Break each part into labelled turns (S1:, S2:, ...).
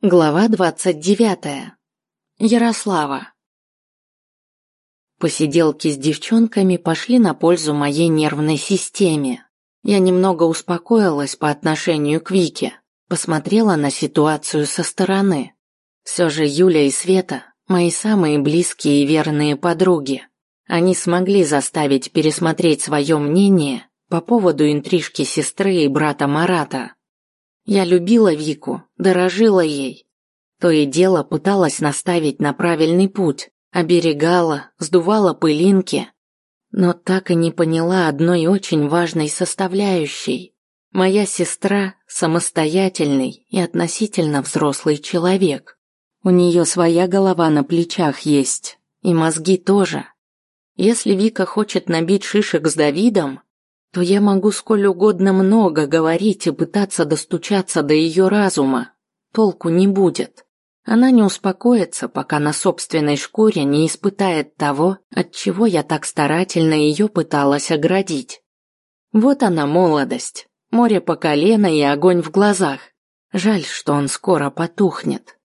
S1: Глава двадцать девятая. Ярослава. Посиделки с девчонками пошли на пользу моей нервной системе. Я немного успокоилась по отношению к Вике, посмотрела на ситуацию со стороны. Все же Юля и Света – мои самые близкие и верные подруги. Они смогли заставить пересмотреть свое мнение по поводу интрижки сестры и брата Марата – я любила Вику, дорожила ей. То и дело пыталась наставить на правильный путь, оберегала, сдувала пылинки, но так и не поняла одной очень важной составляющей. Моя сестра – самостоятельный и относительно взрослый человек. У нее своя голова на плечах есть, и мозги тоже. Если Вика хочет набить шишек с Давидом, то я могу сколь угодно много говорить и пытаться достучаться до ее разума. Толку не будет. Она не успокоится, пока на собственной шкуре не испытает того, от чего я так старательно ее пыталась оградить. Вот она молодость, море по колено и огонь в глазах. Жаль, что он скоро потухнет.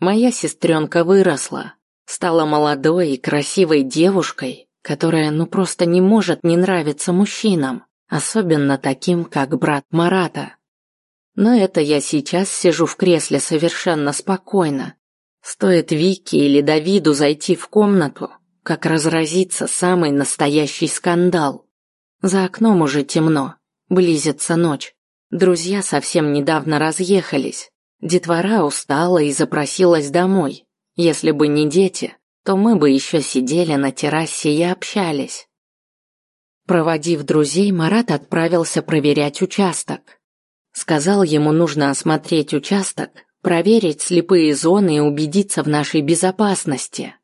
S1: Моя сестренка выросла, стала молодой и красивой девушкой, которая ну просто не может не нравиться мужчинам, особенно таким, как брат Марата. Но это я сейчас сижу в кресле совершенно спокойно. Стоит Вике или Давиду зайти в комнату, как разразится самый настоящий скандал. За окном уже темно, близится ночь. Друзья совсем недавно разъехались. Детвора устала и запросилась домой. Если бы не дети, то мы бы еще сидели на террасе и общались. Проводив друзей, Марат отправился проверять участок. Сказал, ему нужно осмотреть участок, проверить слепые зоны и убедиться в нашей безопасности.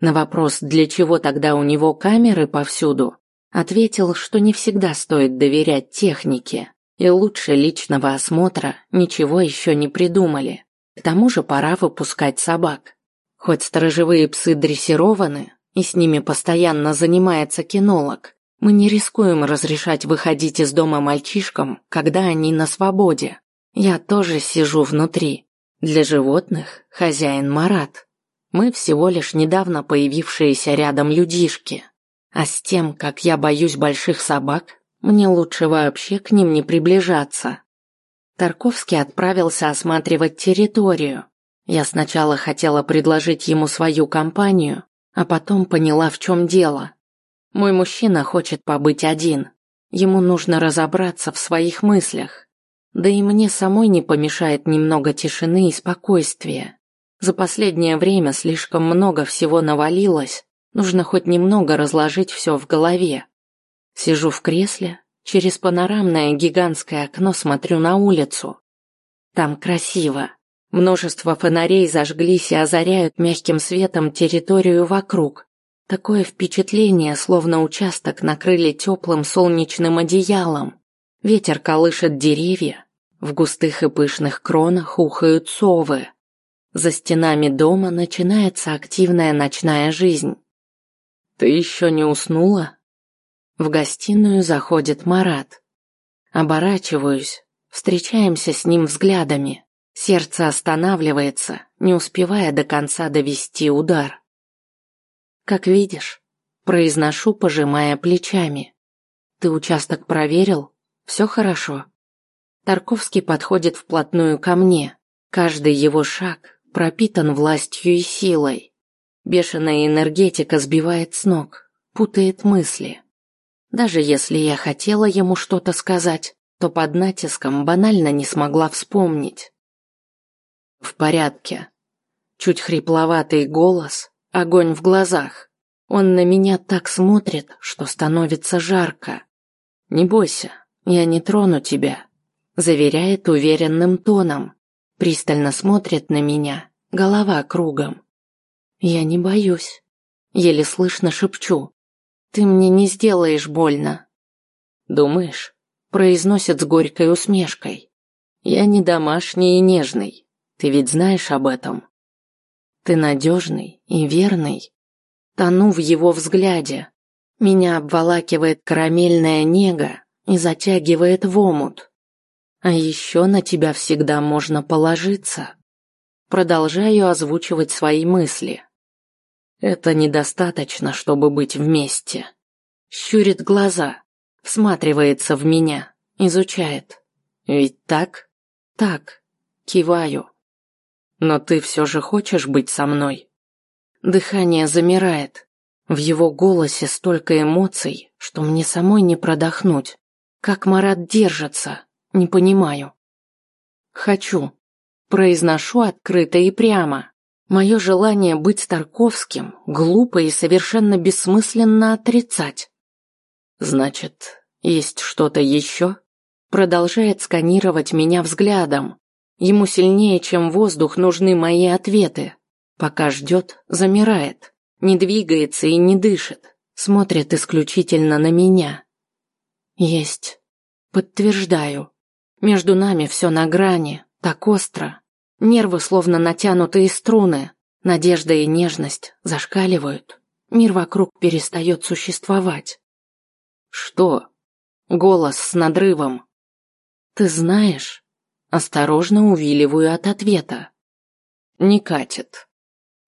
S1: На вопрос, для чего тогда у него камеры повсюду, ответил, что не всегда стоит доверять технике, и лучше личного осмотра ничего еще не придумали. К тому же пора выпускать собак. Хоть сторожевые псы дрессированы, и с ними постоянно занимается кинолог, мы не рискуем разрешать выходить из дома мальчишкам, когда они на свободе. Я тоже сижу внутри. Для животных хозяин Марат. Мы всего лишь недавно появившиеся рядом людишки. А с тем, как я боюсь больших собак, мне лучше вообще к ним не приближаться. Тарковский отправился осматривать территорию, я сначала хотела предложить ему свою компанию, а потом поняла, в чем дело. Мой мужчина хочет побыть один. Ему нужно разобраться в своих мыслях. Да и мне самой не помешает немного тишины и спокойствия. За последнее время слишком много всего навалилось, нужно хоть немного разложить все в голове. Сижу в кресле, через панорамное гигантское окно смотрю на улицу. Там красиво, Множество фонарей зажглись и озаряют мягким светом территорию вокруг. Такое впечатление, словно участок накрыли теплым солнечным одеялом. Ветер колышет деревья, в густых и пышных кронах ухают совы. За стенами дома начинается активная ночная жизнь. «Ты еще не уснула?» В гостиную заходит Марат. Оборачиваюсь, встречаемся с ним взглядами. Сердце останавливается, не успевая до конца довести удар. Как видишь, произношу, пожимая плечами. Ты участок проверил? Все хорошо. Тарковский подходит вплотную ко мне. Каждый его шаг пропитан властью и силой. Бешеная энергетика сбивает с ног, путает мысли. Даже если я хотела ему что-то сказать, то под натиском банально не смогла вспомнить. В порядке. Чуть хрипловатый голос, огонь в глазах. Он на меня так смотрит, что становится жарко. Не бойся, я не трону тебя, заверяет уверенным тоном. Пристально смотрит на меня, голова кругом. Я не боюсь. Еле слышно шепчу. Ты мне не сделаешь больно. Думаешь? Произносит с горькой усмешкой. Я не домашний и нежный. Ты ведь знаешь об этом? Ты надежный и верный. Тону в его взгляде. Меня обволакивает карамельная нега и затягивает в омут. А еще на тебя всегда можно положиться. продолжаю озвучивать свои мысли. Это недостаточно, чтобы быть вместе. Щурит глаза, всматривается в меня, изучает. Ведь так? Так. Киваю. Но ты все же хочешь быть со мной? Дыхание замирает. В его голосе столько эмоций, что мне самой не продохнуть. Как Марат держится, не понимаю. Хочу. Произношу открыто и прямо. Мое желание быть Старковским глупо и совершенно бессмысленно отрицать. Значит, есть что-то еще? Продолжает сканировать меня взглядом. Ему сильнее, чем воздух, нужны мои ответы. Пока ждет, замирает, не двигается и не дышит, смотрит исключительно на меня. Есть. Подтверждаю. Между нами все на грани, так остро, Нервы словно натянутые струны, надежда и нежность зашкаливают. Мир вокруг перестает существовать. Что? Голос с надрывом. Ты знаешь? Осторожно увиливаю от ответа. Не катит.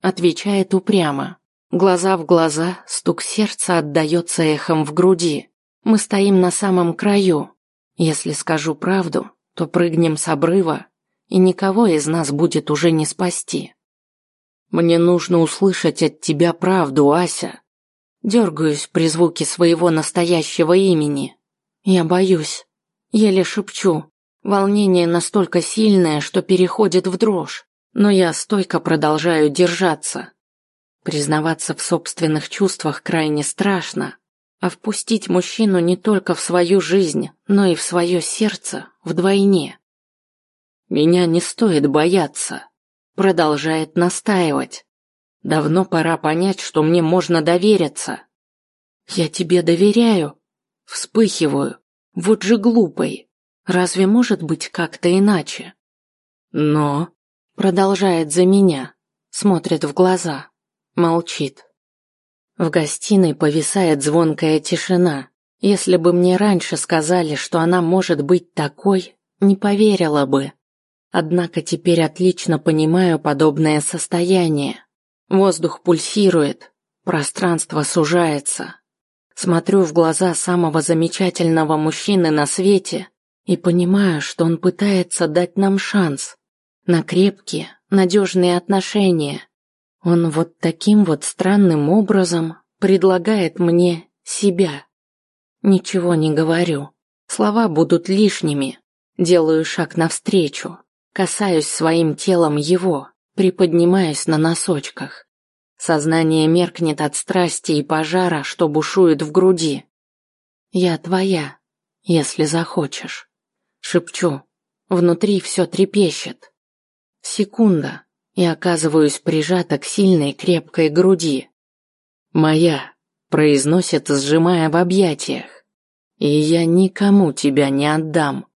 S1: Отвечает упрямо. Глаза в глаза, стук сердца отдается эхом в груди. Мы стоим на самом краю. Если скажу правду, то прыгнем с обрыва и никого из нас будет уже не спасти. Мне нужно услышать от тебя правду, Ася. Дергаюсь при звуке своего настоящего имени. Я боюсь. Еле шепчу. Волнение настолько сильное, что переходит в дрожь, но я стойко продолжаю держаться. Признаваться в собственных чувствах крайне страшно, а впустить мужчину не только в свою жизнь, но и в свое сердце вдвойне. Меня не стоит бояться. Продолжает настаивать. Давно пора понять, что мне можно довериться. Я тебе доверяю. Вспыхиваю. Вот же глупый. Разве может быть как-то иначе? Но... Продолжает за меня. Смотрит в глаза. Молчит. В гостиной повисает звонкая тишина. Если бы мне раньше сказали, что она может быть такой, не поверила бы. Однако теперь отлично понимаю подобное состояние. Воздух пульсирует, пространство сужается. Смотрю в глаза самого замечательного мужчины на свете и понимаю, что он пытается дать нам шанс на крепкие, надежные отношения. Он вот таким вот странным образом предлагает мне себя. Ничего не говорю. Слова будут лишними. Делаю шаг навстречу. Касаюсь своим телом его, приподнимаюсь на носочках. Сознание меркнет от страсти и пожара, что бушует в груди. «Я твоя, если захочешь», — шепчу. Внутри все трепещет. Секунда, и оказываюсь прижата к сильной крепкой груди. «Моя», — произносит, сжимая в объятиях. «И я никому тебя не отдам».